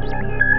Música